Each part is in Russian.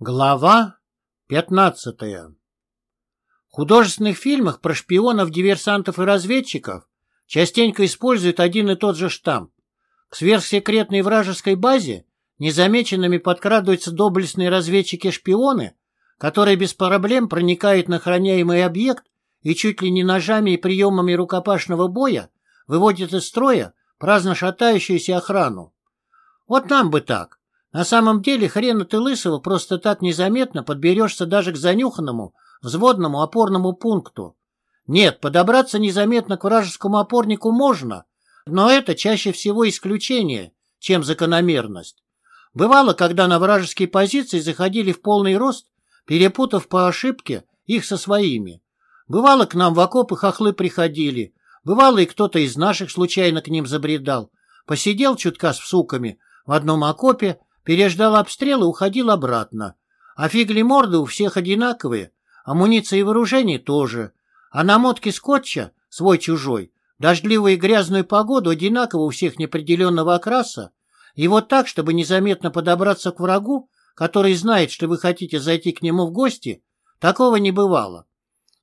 Глава 15 В художественных фильмах про шпионов, диверсантов и разведчиков частенько используют один и тот же штамп. К сверхсекретной вражеской базе незамеченными подкрадываются доблестные разведчики-шпионы, которые без проблем проникают на охраняемый объект и чуть ли не ножами и приемами рукопашного боя выводят из строя праздно шатающуюся охрану. Вот нам бы так. На самом деле хрена ты лысого просто так незаметно подберешься даже к занюханному взводному опорному пункту. Нет, подобраться незаметно к вражескому опорнику можно, но это чаще всего исключение, чем закономерность. Бывало, когда на вражеские позиции заходили в полный рост, перепутав по ошибке их со своими. Бывало, к нам в окопы хохлы приходили, бывало, и кто-то из наших случайно к ним забредал. Посидел чутка с суками в одном окопе, переждал обстрел и уходил обратно. А фигли морды у всех одинаковые, амуниция и вооружение тоже. А намотки скотча, свой-чужой, дождливую и грязную погоду одинаково у всех неопределенного окраса, и вот так, чтобы незаметно подобраться к врагу, который знает, что вы хотите зайти к нему в гости, такого не бывало.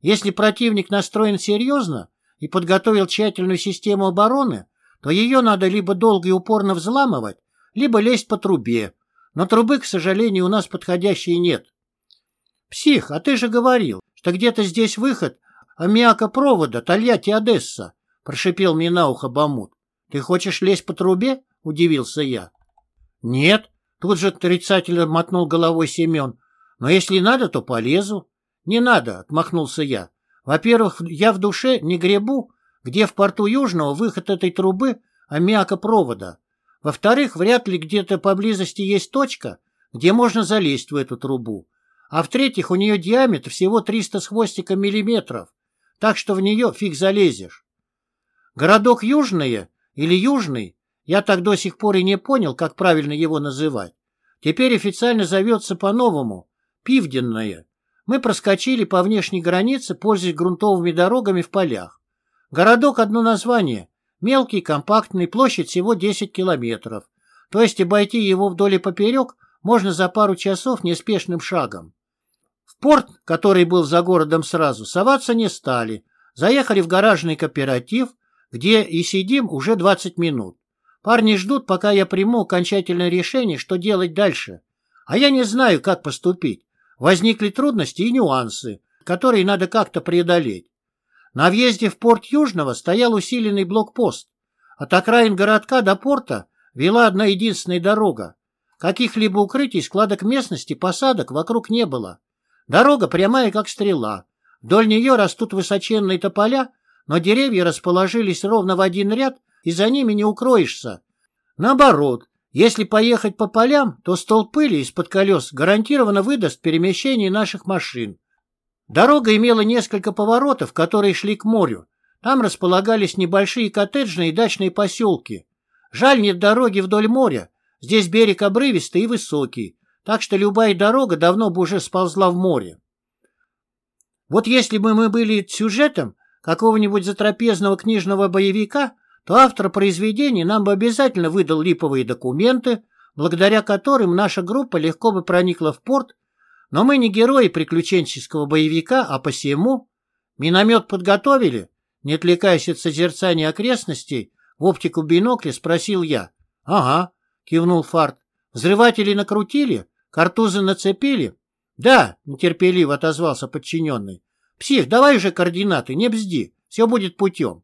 Если противник настроен серьезно и подготовил тщательную систему обороны, то ее надо либо долго и упорно взламывать, либо лезть по трубе. Но трубы, к сожалению, у нас подходящей нет. Псих, а ты же говорил, что где-то здесь выход аммиака-провода Тольятти-Одесса, прошипел мне на ухо Бамут. Ты хочешь лезть по трубе? Удивился я. Нет, тут же отрицательно мотнул головой Семен. Но если надо, то полезу. Не надо, отмахнулся я. Во-первых, я в душе не гребу, где в порту Южного выход этой трубы аммиака-провода. Во-вторых, вряд ли где-то поблизости есть точка, где можно залезть в эту трубу. А в-третьих, у нее диаметр всего 300 с хвостиком миллиметров, так что в нее фиг залезешь. Городок Южное или Южный, я так до сих пор и не понял, как правильно его называть. Теперь официально зовется по-новому – Пивденное. Мы проскочили по внешней границе, пользуясь грунтовыми дорогами в полях. Городок – одно название, Мелкий, компактный, площадь всего 10 километров. То есть обойти его вдоль и поперек можно за пару часов неспешным шагом. В порт, который был за городом сразу, соваться не стали. Заехали в гаражный кооператив, где и сидим уже 20 минут. Парни ждут, пока я приму окончательное решение, что делать дальше. А я не знаю, как поступить. Возникли трудности и нюансы, которые надо как-то преодолеть. На въезде в порт Южного стоял усиленный блокпост. От окраин городка до порта вела одна единственная дорога. Каких-либо укрытий, складок местности, посадок вокруг не было. Дорога прямая, как стрела. Вдоль нее растут высоченные тополя, но деревья расположились ровно в один ряд, и за ними не укроешься. Наоборот, если поехать по полям, то столб пыли из-под колес гарантированно выдаст перемещение наших машин. Дорога имела несколько поворотов, которые шли к морю. Там располагались небольшие коттеджные и дачные поселки. Жаль, нет дороги вдоль моря. Здесь берег обрывистый и высокий, так что любая дорога давно бы уже сползла в море. Вот если бы мы были сюжетом какого-нибудь затрапезного книжного боевика, то автор произведения нам бы обязательно выдал липовые документы, благодаря которым наша группа легко бы проникла в порт но мы не герои приключенческого боевика, а посему... Миномет подготовили? Не отвлекаясь от созерцания окрестностей, в оптику бинокля спросил я. — Ага, — кивнул Фарт. — Взрыватели накрутили? Картузы нацепили? — Да, — нетерпеливо отозвался подчиненный. — Псих, давай уже координаты, не бзди, все будет путем.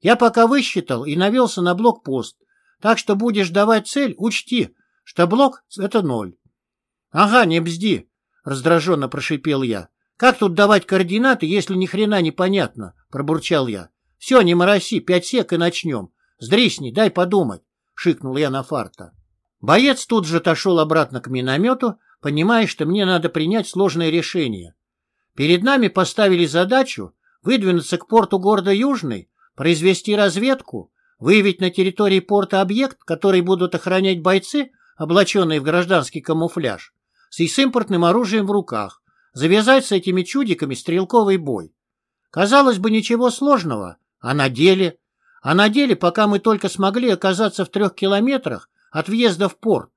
Я пока высчитал и навелся на блокпост, так что будешь давать цель, учти, что блок — это ноль. — Ага, не бзди, раздраженно прошипел я. Как тут давать координаты, если ни хрена не понятно? Пробурчал я. Все, не мороси, пять сек и начнем. Сдрисни, дай подумать, шикнул я на фарта. Боец тут же отошел обратно к миномету, понимая, что мне надо принять сложное решение. Перед нами поставили задачу выдвинуться к порту города Южный, произвести разведку, выявить на территории порта объект, который будут охранять бойцы, облаченные в гражданский камуфляж, с с импортным оружием в руках, завязать с этими чудиками стрелковый бой. Казалось бы, ничего сложного, а на деле... А на деле, пока мы только смогли оказаться в трех километрах от въезда в порт.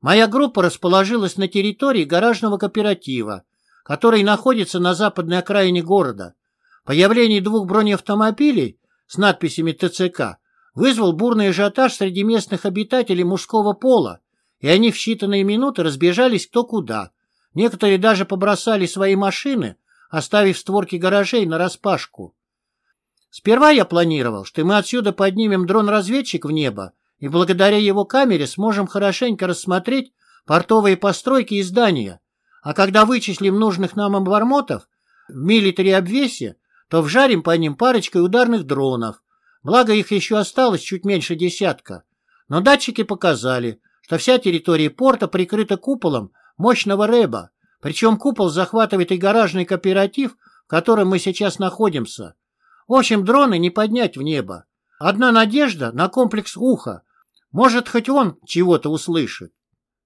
Моя группа расположилась на территории гаражного кооператива, который находится на западной окраине города. Появление двух бронеавтомобилей с надписями ТЦК вызвал бурный ажиотаж среди местных обитателей мужского пола, и они в считанные минуты разбежались кто куда. Некоторые даже побросали свои машины, оставив створки гаражей нараспашку. Сперва я планировал, что мы отсюда поднимем дрон-разведчик в небо, и благодаря его камере сможем хорошенько рассмотреть портовые постройки и здания, а когда вычислим нужных нам обормотов в милитари-обвесе, то вжарим по ним парочкой ударных дронов. Благо их еще осталось чуть меньше десятка. Но датчики показали, что вся территория порта прикрыта куполом мощного рэба, причем купол захватывает и гаражный кооператив, в котором мы сейчас находимся. В общем, дроны не поднять в небо. Одна надежда на комплекс уха. Может, хоть он чего-то услышит.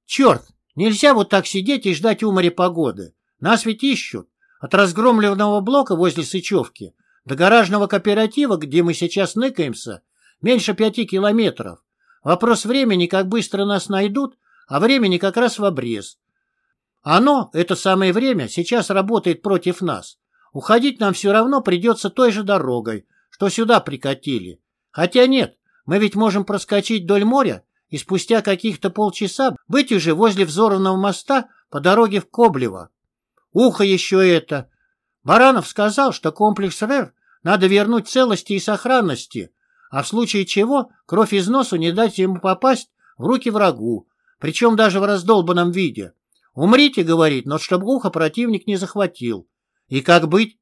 Черт, нельзя вот так сидеть и ждать у моря погоды. Нас ведь ищут. От разгромленного блока возле Сычевки до гаражного кооператива, где мы сейчас ныкаемся, меньше пяти километров. Вопрос времени, как быстро нас найдут, а времени как раз в обрез. Оно, это самое время, сейчас работает против нас. Уходить нам все равно придется той же дорогой, что сюда прикатили. Хотя нет, мы ведь можем проскочить вдоль моря и спустя каких-то полчаса быть уже возле взорванного моста по дороге в Коблево. Ухо еще это. Баранов сказал, что комплекс РЭР надо вернуть целости и сохранности, а в случае чего кровь из носу не дать ему попасть в руки врагу, причем даже в раздолбанном виде. Умрите, говорит, но чтобы ухо противник не захватил. И как быть?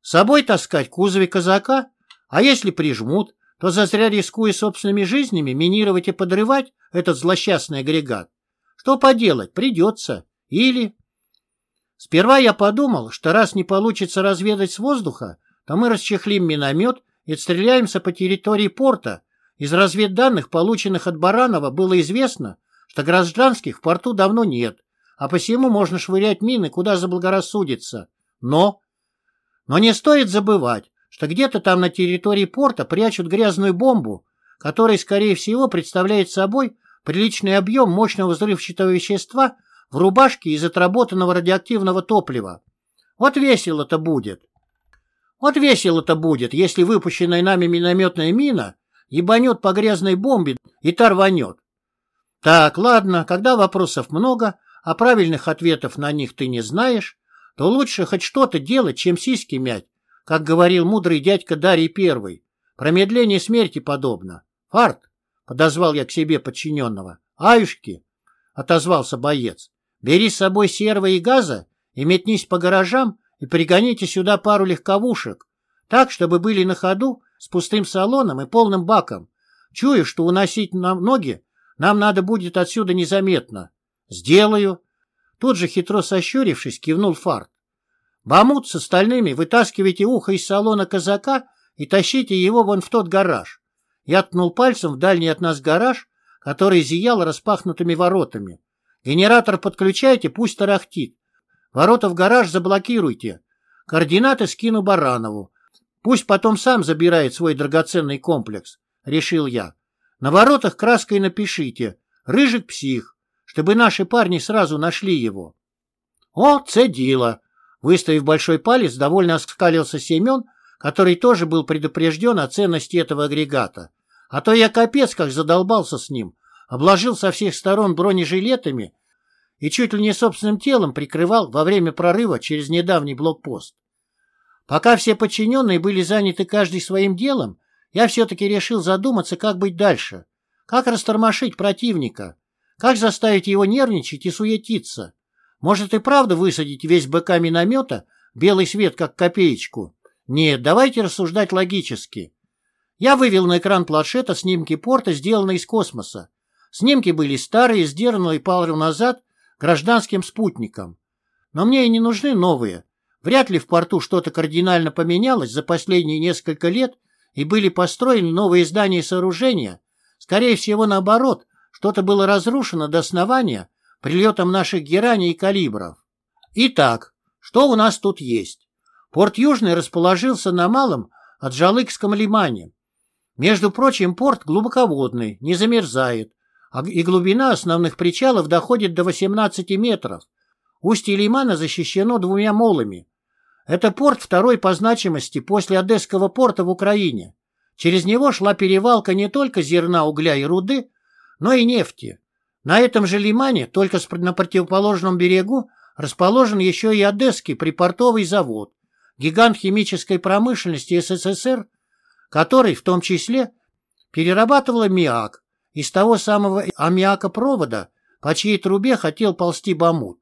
С собой таскать в кузове казака? А если прижмут, то зазря рискуя собственными жизнями минировать и подрывать этот злосчастный агрегат. Что поделать, придется. Или... Сперва я подумал, что раз не получится разведать с воздуха, то мы расчехлим миномет и отстреляемся по территории порта. Из разведданных, полученных от Баранова, было известно, что гражданских в порту давно нет, а посему можно швырять мины куда заблагорассудится. Но... Но не стоит забывать, что где-то там на территории порта прячут грязную бомбу, которая, скорее всего, представляет собой приличный объем мощного взрывчатого вещества в рубашке из отработанного радиоактивного топлива. Вот весело-то будет. Вот весело-то будет, если выпущенная нами минометная мина ебанет по грязной бомбе и та рванет. Так, ладно, когда вопросов много, а правильных ответов на них ты не знаешь, то лучше хоть что-то делать, чем сиськи мять, как говорил мудрый дядька Дарий Первый. Промедление смерти подобно. Фарт, подозвал я к себе подчиненного. Аюшки, отозвался боец. Бери с собой серва и газа и метнись по гаражам и пригоните сюда пару легковушек, так, чтобы были на ходу с пустым салоном и полным баком. Чую, что уносить нам ноги нам надо будет отсюда незаметно. «Сделаю». Тут же, хитро сощурившись, кивнул Фарт. «Бамут с остальными вытаскивайте ухо из салона казака и тащите его вон в тот гараж». Я ткнул пальцем в дальний от нас гараж, который зиял распахнутыми воротами. «Генератор подключайте, пусть тарахтит. Ворота в гараж заблокируйте. Координаты скину Баранову. Пусть потом сам забирает свой драгоценный комплекс», — решил я. «На воротах краской напишите. Рыжик псих чтобы наши парни сразу нашли его. О, цедило! Выставив большой палец, довольно оскалился Семен, который тоже был предупрежден о ценности этого агрегата. А то я капец как задолбался с ним, обложил со всех сторон бронежилетами и чуть ли не собственным телом прикрывал во время прорыва через недавний блокпост. Пока все подчиненные были заняты каждый своим делом, я все-таки решил задуматься, как быть дальше, как растормошить противника, как заставить его нервничать и суетиться? Может и правда высадить весь БК миномета, белый свет как копеечку? Нет, давайте рассуждать логически. Я вывел на экран планшета снимки порта, сделанные из космоса. Снимки были старые, сделанные пару назад гражданским спутником. Но мне и не нужны новые. Вряд ли в порту что-то кардинально поменялось за последние несколько лет и были построены новые здания и сооружения. Скорее всего, наоборот, что-то было разрушено до основания прилетом наших гераний и калибров. Итак, что у нас тут есть? Порт Южный расположился на малом Аджалыкском лимане. Между прочим, порт глубоководный, не замерзает, и глубина основных причалов доходит до 18 метров. Устье Лимана защищено двумя молами. Это порт второй по значимости после Одесского порта в Украине. Через него шла перевалка не только зерна, угля и руды, но и нефти. На этом же лимане, только на противоположном берегу, расположен еще и Одесский припортовый завод, гигант химической промышленности СССР, который в том числе перерабатывал аммиак из того самого аммиакопровода, по чьей трубе хотел ползти Бамут.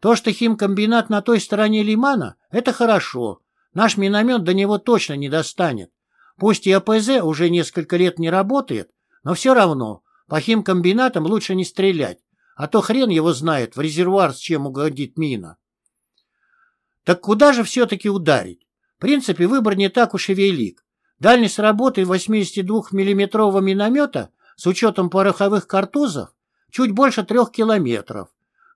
То, что химкомбинат на той стороне лимана, это хорошо. Наш миномет до него точно не достанет. Пусть и АПЗ уже несколько лет не работает, но все равно по химкомбинатам лучше не стрелять, а то хрен его знает в резервуар с чем угодит мина. Так куда же все-таки ударить? В принципе, выбор не так уж и велик. Дальность работы 82 миллиметрового миномета с учетом пороховых картузов чуть больше трех километров.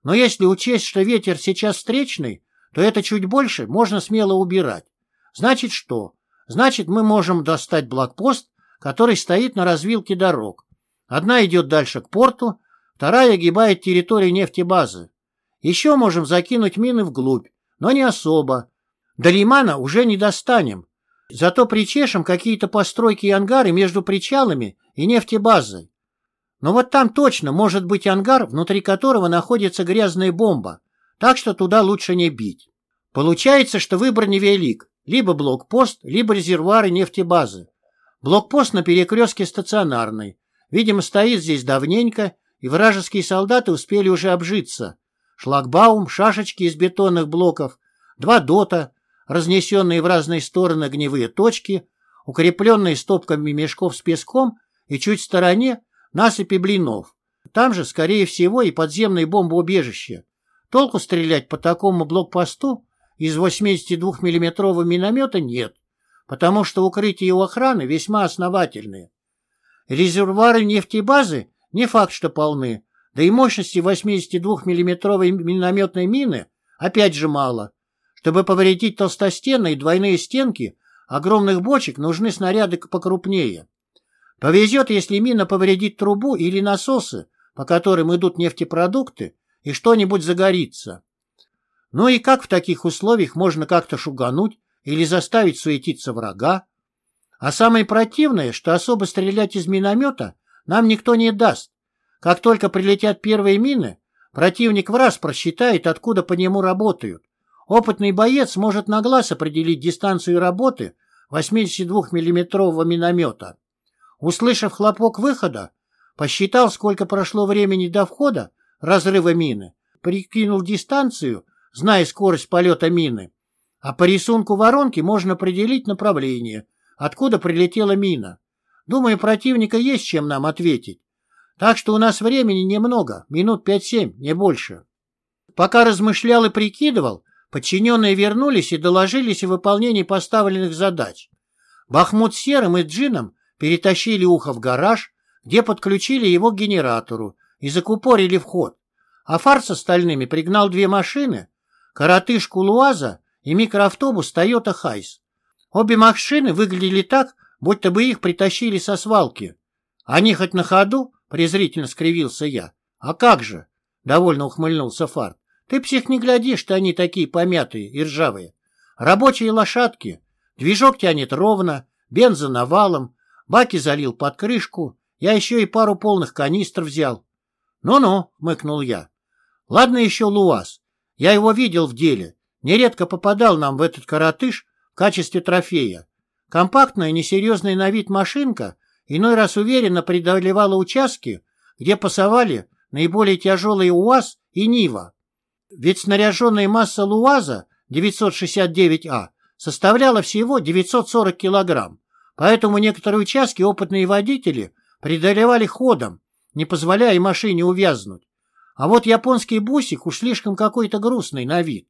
Но если учесть, что ветер сейчас встречный, то это чуть больше можно смело убирать. Значит что? Значит, мы можем достать блокпост, который стоит на развилке дорог. Одна идет дальше к порту, вторая огибает территорию нефтебазы. Еще можем закинуть мины вглубь, но не особо. До лимана уже не достанем. Зато причешем какие-то постройки и ангары между причалами и нефтебазой. Но вот там точно может быть ангар, внутри которого находится грязная бомба, так что туда лучше не бить. Получается, что выбор невелик. Либо блокпост, либо резервуары нефтебазы. Блокпост на перекрестке стационарный. Видимо, стоит здесь давненько, и вражеские солдаты успели уже обжиться. Шлагбаум, шашечки из бетонных блоков, два дота, разнесенные в разные стороны огневые точки, укрепленные стопками мешков с песком и чуть в стороне насыпи блинов. Там же, скорее всего, и подземное бомбоубежище. Толку стрелять по такому блокпосту из 82 миллиметрового миномета нет, потому что укрытия у охраны весьма основательные. Резервуары нефтебазы не факт, что полны, да и мощности 82 миллиметровой минометной мины опять же мало. Чтобы повредить толстостенные двойные стенки огромных бочек нужны снаряды покрупнее. Повезет, если мина повредит трубу или насосы, по которым идут нефтепродукты, и что-нибудь загорится. Ну и как в таких условиях можно как-то шугануть или заставить суетиться врага? А самое противное, что особо стрелять из миномета нам никто не даст. Как только прилетят первые мины, противник в раз просчитает, откуда по нему работают. Опытный боец может на глаз определить дистанцию работы 82 миллиметрового миномета. Услышав хлопок выхода, посчитал, сколько прошло времени до входа разрыва мины, прикинул дистанцию, зная скорость полета мины, а по рисунку воронки можно определить направление, откуда прилетела мина. Думаю, противника есть чем нам ответить. Так что у нас времени немного, минут 5-7, не больше. Пока размышлял и прикидывал, подчиненные вернулись и доложились о выполнении поставленных задач. Бахмут с Серым и Джином перетащили ухо в гараж, где подключили его к генератору и закупорили вход, а фар с остальными пригнал две машины, коротышку Луаза и микроавтобус Toyota Хайс. Обе машины выглядели так, будто бы их притащили со свалки. Они хоть на ходу? Презрительно скривился я. А как же? Довольно ухмыльнулся Фарт. Ты, псих, не гляди, что они такие помятые и ржавые. Рабочие лошадки. Движок тянет ровно, бенза навалом, Баки залил под крышку, я еще и пару полных канистр взял. «Ну-ну», — мыкнул я. «Ладно еще Луаз. Я его видел в деле. Нередко попадал нам в этот коротыш в качестве трофея. Компактная, несерьезная на вид машинка иной раз уверенно преодолевала участки, где пасовали наиболее тяжелые УАЗ и Нива. Ведь снаряженная масса Луаза 969А составляла всего 940 килограмм. Поэтому некоторые участки опытные водители преодолевали ходом, не позволяя машине увязнуть. А вот японский бусик уж слишком какой-то грустный на вид.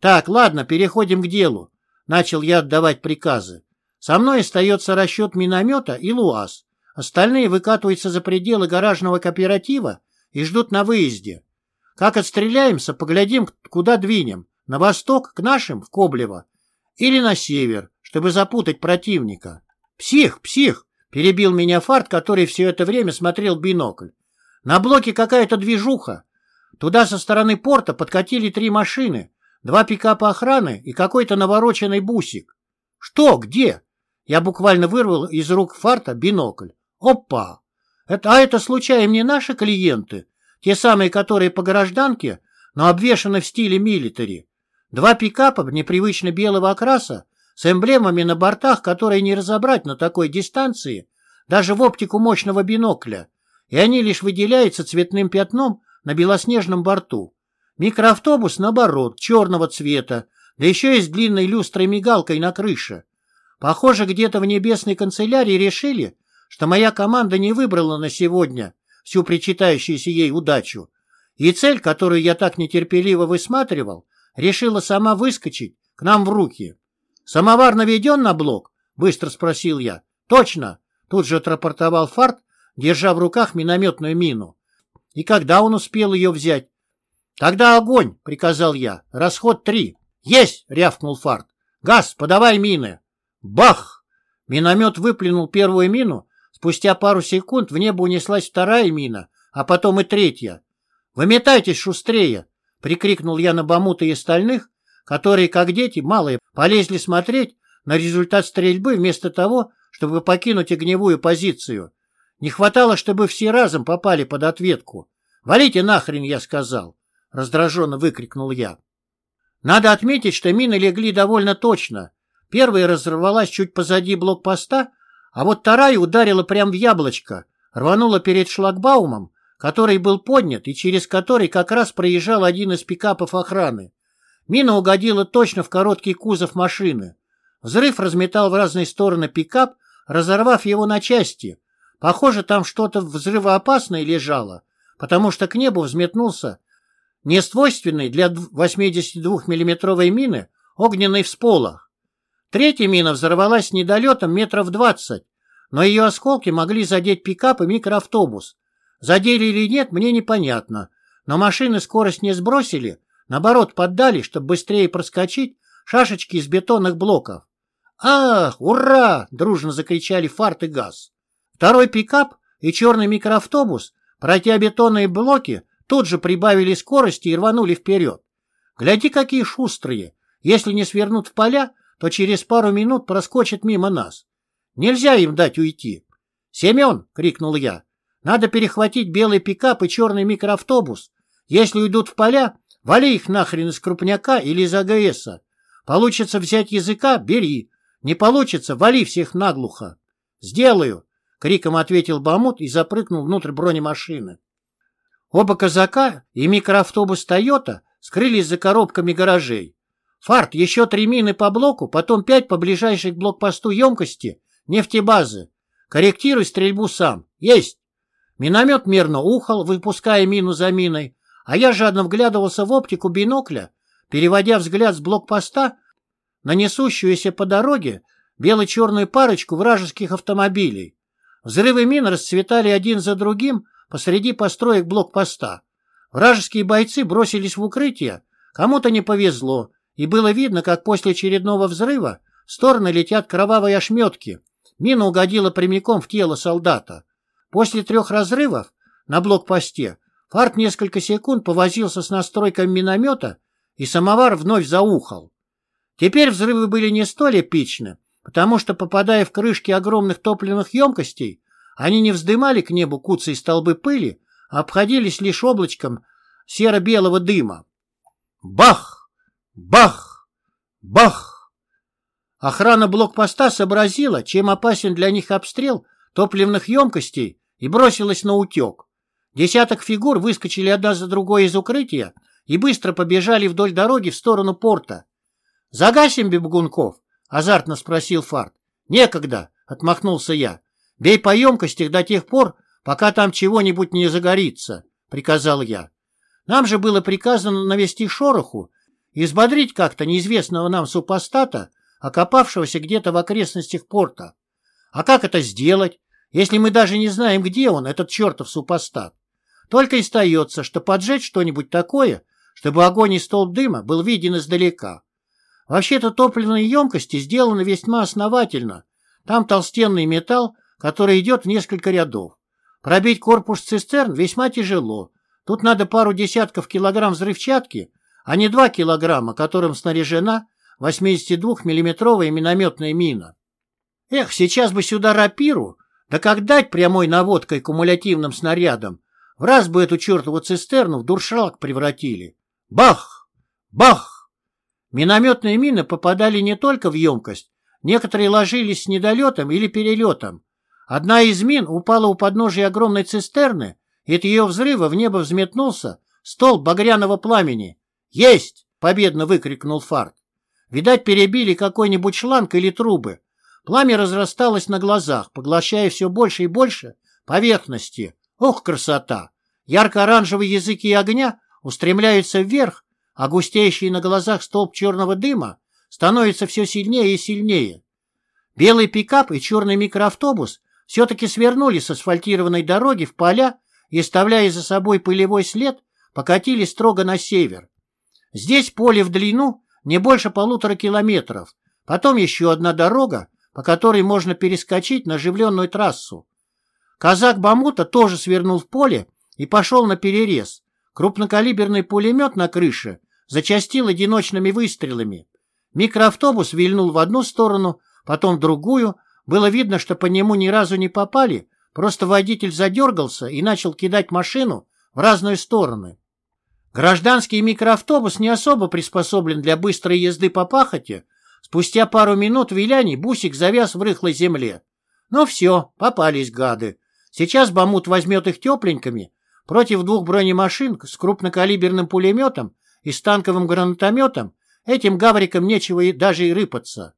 Так, ладно, переходим к делу. Начал я отдавать приказы. Со мной остается расчет миномета и ЛУАЗ. Остальные выкатываются за пределы гаражного кооператива и ждут на выезде. Как отстреляемся, поглядим, куда двинем. На восток, к нашим, в Коблево. Или на север, чтобы запутать противника. «Псих, псих!» Перебил меня фарт, который все это время смотрел бинокль. На блоке какая-то движуха. Туда со стороны порта подкатили три машины, два пикапа охраны и какой-то навороченный бусик. Что? Где? Я буквально вырвал из рук фарта бинокль. Опа! Это, а это случайно не наши клиенты? Те самые, которые по гражданке, но обвешаны в стиле милитари. Два пикапа непривычно белого окраса с эмблемами на бортах, которые не разобрать на такой дистанции, даже в оптику мощного бинокля, и они лишь выделяются цветным пятном на белоснежном борту. Микроавтобус, наоборот, черного цвета, да еще и с длинной люстрой-мигалкой на крыше. Похоже, где-то в небесной канцелярии решили, что моя команда не выбрала на сегодня всю причитающуюся ей удачу, и цель, которую я так нетерпеливо высматривал, решила сама выскочить к нам в руки. «Самовар наведен на блок?» — быстро спросил я. «Точно!» — тут же отрапортовал Фарт, держа в руках минометную мину. «И когда он успел ее взять?» «Тогда огонь!» — приказал я. «Расход три». «Есть!» — рявкнул Фарт. «Газ, подавай мины!» Бах! Миномет выплюнул первую мину. Спустя пару секунд в небо унеслась вторая мина, а потом и третья. «Выметайтесь шустрее!» — прикрикнул я на Бамута и остальных, которые, как дети, малые, полезли смотреть на результат стрельбы вместо того, чтобы покинуть огневую позицию. Не хватало, чтобы все разом попали под ответку. «Валите нахрен!» — я сказал. Раздраженно выкрикнул я. Надо отметить, что мины легли довольно точно. Первая разорвалась чуть позади блокпоста, а вот вторая ударила прямо в яблочко, рванула перед шлагбаумом, который был поднят и через который как раз проезжал один из пикапов охраны. Мина угодила точно в короткий кузов машины. Взрыв разметал в разные стороны пикап, разорвав его на части. Похоже, там что-то взрывоопасное лежало, потому что к небу взметнулся несвойственный для 82 миллиметровой мины огненный всполох. Третья мина взорвалась недолетом метров двадцать, но ее осколки могли задеть пикап и микроавтобус. Задели или нет, мне непонятно, но машины скорость не сбросили, наоборот поддали, чтобы быстрее проскочить шашечки из бетонных блоков. «Ах, ура!» — дружно закричали фарт и газ. Второй пикап и черный микроавтобус, пройдя бетонные блоки, тут же прибавили скорости и рванули вперед. Гляди, какие шустрые! Если не свернут в поля, то через пару минут проскочат мимо нас. Нельзя им дать уйти. «Семен!» — крикнул я. «Надо перехватить белый пикап и черный микроавтобус. Если уйдут в поля, вали их нахрен из крупняка или из АГСа. Получится взять языка — бери. Не получится — вали всех наглухо». «Сделаю!» — криком ответил Бамут и запрыгнул внутрь бронемашины. Оба казака и микроавтобус «Тойота» скрылись за коробками гаражей. Фарт, еще три мины по блоку, потом пять по ближайшей к блокпосту емкости нефтебазы. Корректируй стрельбу сам. Есть. Миномет мерно ухал, выпуская мину за миной, а я жадно вглядывался в оптику бинокля, переводя взгляд с блокпоста на несущуюся по дороге бело-черную парочку вражеских автомобилей. Взрывы мин расцветали один за другим посреди построек блокпоста. Вражеские бойцы бросились в укрытие, кому-то не повезло, и было видно, как после очередного взрыва в стороны летят кровавые ошметки. Мина угодила прямиком в тело солдата. После трех разрывов на блокпосте Фарт несколько секунд повозился с настройкой миномета, и самовар вновь заухал. Теперь взрывы были не столь эпичны, потому что, попадая в крышки огромных топливных емкостей, они не вздымали к небу куцы и столбы пыли, а обходились лишь облачком серо-белого дыма. Бах! Бах! Бах! Охрана блокпоста сообразила, чем опасен для них обстрел топливных емкостей и бросилась на утек. Десяток фигур выскочили одна за другой из укрытия и быстро побежали вдоль дороги в сторону порта. «Загасим бегунков?» — азартно спросил Фарт. «Некогда», — отмахнулся я. «Бей по емкостях до тех пор, пока там чего-нибудь не загорится», — приказал я. Нам же было приказано навести шороху и взбодрить как-то неизвестного нам супостата, окопавшегося где-то в окрестностях порта. А как это сделать, если мы даже не знаем, где он, этот чертов супостат? Только и остается, что поджечь что-нибудь такое, чтобы огонь и столб дыма был виден издалека. Вообще-то топливные емкости сделаны весьма основательно. Там толстенный металл, который идет в несколько рядов. Пробить корпус цистерн весьма тяжело. Тут надо пару десятков килограмм взрывчатки, а не два килограмма, которым снаряжена 82-миллиметровая минометная мина. Эх, сейчас бы сюда рапиру, да как дать прямой наводкой кумулятивным снарядом, в раз бы эту чертову цистерну в дуршлаг превратили. Бах! Бах! Минометные мины попадали не только в емкость, некоторые ложились с недолетом или перелетом. Одна из мин упала у подножия огромной цистерны, и от ее взрыва в небо взметнулся стол багряного пламени. «Есть!» — победно выкрикнул Фарт. Видать, перебили какой-нибудь шланг или трубы. Пламя разрасталось на глазах, поглощая все больше и больше поверхности. Ох, красота! Ярко-оранжевые языки огня устремляются вверх, а густеющий на глазах столб черного дыма становится все сильнее и сильнее. Белый пикап и черный микроавтобус все-таки свернули с асфальтированной дороги в поля и, оставляя за собой пылевой след, покатили строго на север. Здесь поле в длину не больше полутора километров, потом еще одна дорога, по которой можно перескочить на оживленную трассу. Казак Бамута тоже свернул в поле и пошел на перерез. Крупнокалиберный пулемет на крыше зачастил одиночными выстрелами. Микроавтобус вильнул в одну сторону, потом в другую. Было видно, что по нему ни разу не попали, просто водитель задергался и начал кидать машину в разные стороны. Гражданский микроавтобус не особо приспособлен для быстрой езды по пахоте. Спустя пару минут виляний бусик завяз в рыхлой земле. Ну все, попались гады. Сейчас Бамут возьмет их тепленькими против двух бронемашин с крупнокалиберным пулеметом и с танковым гранатометом. Этим гаврикам нечего и даже и рыпаться.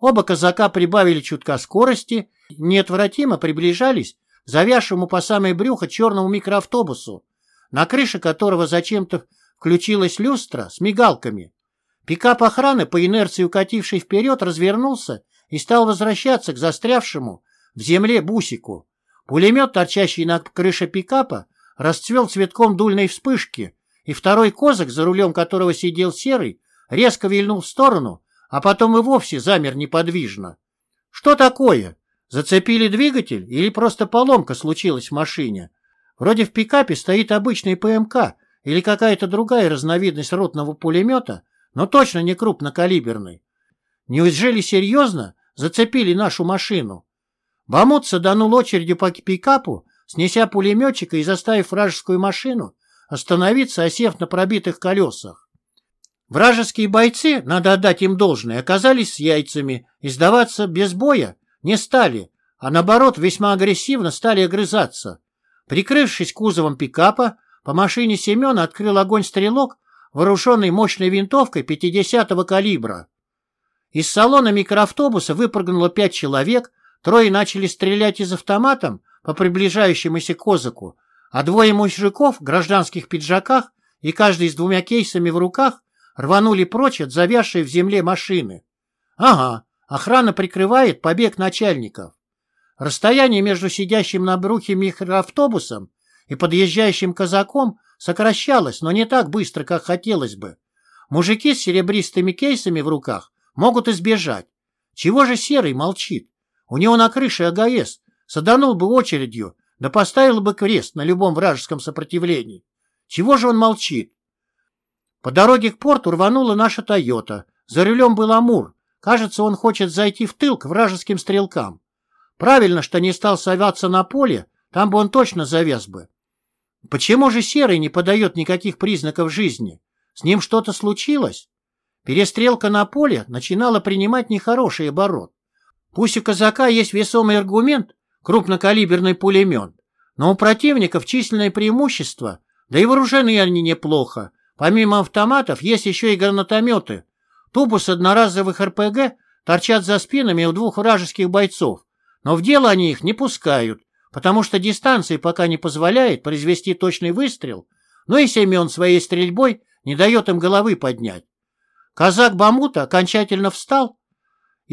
Оба казака прибавили чутка скорости, неотвратимо приближались к завязшему по самое брюхо черному микроавтобусу, на крыше которого зачем-то включилась люстра с мигалками. Пикап охраны, по инерции укативший вперед, развернулся и стал возвращаться к застрявшему в земле бусику. Пулемет, торчащий на крыше пикапа, расцвел цветком дульной вспышки, и второй козак, за рулем которого сидел серый, резко вильнул в сторону, а потом и вовсе замер неподвижно. Что такое? Зацепили двигатель или просто поломка случилась в машине? Вроде в пикапе стоит обычный ПМК или какая-то другая разновидность ротного пулемета, но точно не крупнокалиберный. Неужели серьезно зацепили нашу машину? Бамут саданул очередью по пикапу, снеся пулеметчика и заставив вражескую машину остановиться, осев на пробитых колесах. Вражеские бойцы, надо отдать им должное, оказались с яйцами и сдаваться без боя не стали, а наоборот весьма агрессивно стали огрызаться. Прикрывшись кузовом пикапа, по машине Семена открыл огонь стрелок, вооруженный мощной винтовкой 50-го калибра. Из салона микроавтобуса выпрыгнуло пять человек, Трое начали стрелять из автоматом по приближающемуся козаку, а двое мужиков в гражданских пиджаках и каждый с двумя кейсами в руках рванули прочь от завязшей в земле машины. Ага, охрана прикрывает побег начальников. Расстояние между сидящим на брухе микроавтобусом и подъезжающим казаком сокращалось, но не так быстро, как хотелось бы. Мужики с серебристыми кейсами в руках могут избежать. Чего же Серый молчит? У него на крыше АГС. Саданул бы очередью, да поставил бы крест на любом вражеском сопротивлении. Чего же он молчит? По дороге к порту рванула наша «Тойота». За рулем был Амур. Кажется, он хочет зайти в тыл к вражеским стрелкам. Правильно, что не стал соваться на поле, там бы он точно завяз бы. Почему же Серый не подает никаких признаков жизни? С ним что-то случилось? Перестрелка на поле начинала принимать нехороший оборот. Пусть у казака есть весомый аргумент, крупнокалиберный пулемет, но у противников численное преимущество, да и вооружены они неплохо. Помимо автоматов есть еще и гранатометы. Тубус одноразовых РПГ торчат за спинами у двух вражеских бойцов, но в дело они их не пускают, потому что дистанция пока не позволяет произвести точный выстрел, но и Семен своей стрельбой не дает им головы поднять. Казак Бамута окончательно встал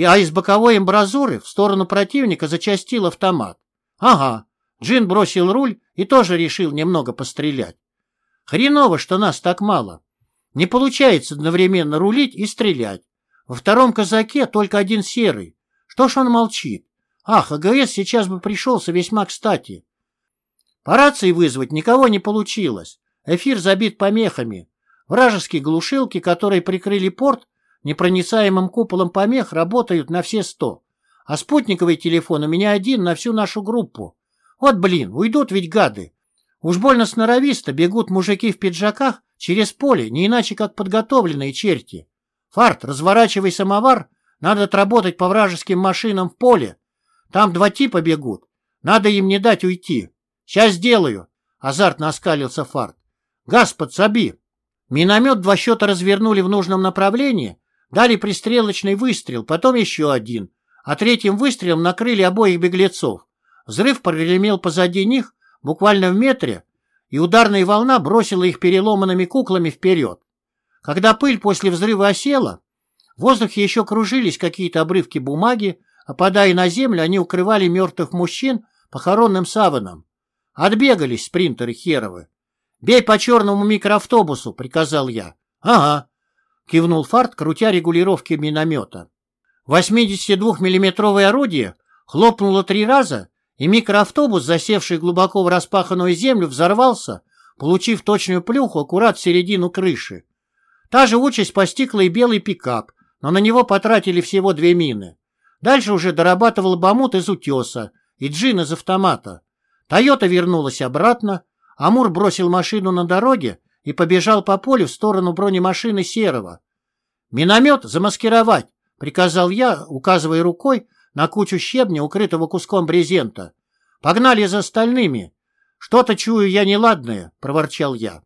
а из боковой амбразуры в сторону противника зачастил автомат. Ага, Джин бросил руль и тоже решил немного пострелять. Хреново, что нас так мало. Не получается одновременно рулить и стрелять. Во втором казаке только один серый. Что ж он молчит? Ах, АГС сейчас бы пришелся весьма кстати. По рации вызвать никого не получилось. Эфир забит помехами. Вражеские глушилки, которые прикрыли порт, непроницаемым куполом помех, работают на все сто. А спутниковый телефон у меня один на всю нашу группу. Вот блин, уйдут ведь гады. Уж больно сноровисто бегут мужики в пиджаках через поле, не иначе как подготовленные черти. Фарт, разворачивай самовар, надо отработать по вражеским машинам в поле. Там два типа бегут. Надо им не дать уйти. Сейчас сделаю. Азартно оскалился Фарт. Газ подсоби. Миномет два счета развернули в нужном направлении, дали пристрелочный выстрел, потом еще один, а третьим выстрелом накрыли обоих беглецов. Взрыв прогремел позади них, буквально в метре, и ударная волна бросила их переломанными куклами вперед. Когда пыль после взрыва осела, в воздухе еще кружились какие-то обрывки бумаги, опадая на землю, они укрывали мертвых мужчин похоронным саваном. Отбегались спринтеры херовы. «Бей по черному микроавтобусу», — приказал я. «Ага», — кивнул Фарт, крутя регулировки миномета. 82-миллиметровое орудие хлопнуло три раза, и микроавтобус, засевший глубоко в распаханную землю, взорвался, получив точную плюху аккурат в середину крыши. Та же участь постигла и белый пикап, но на него потратили всего две мины. Дальше уже дорабатывал Бамут из утеса и Джин из автомата. Тойота вернулась обратно, Амур бросил машину на дороге и побежал по полю в сторону бронемашины Серого. «Миномет замаскировать!» — приказал я, указывая рукой на кучу щебня, укрытого куском брезента. «Погнали за остальными!» «Что-то чую я неладное», — проворчал я.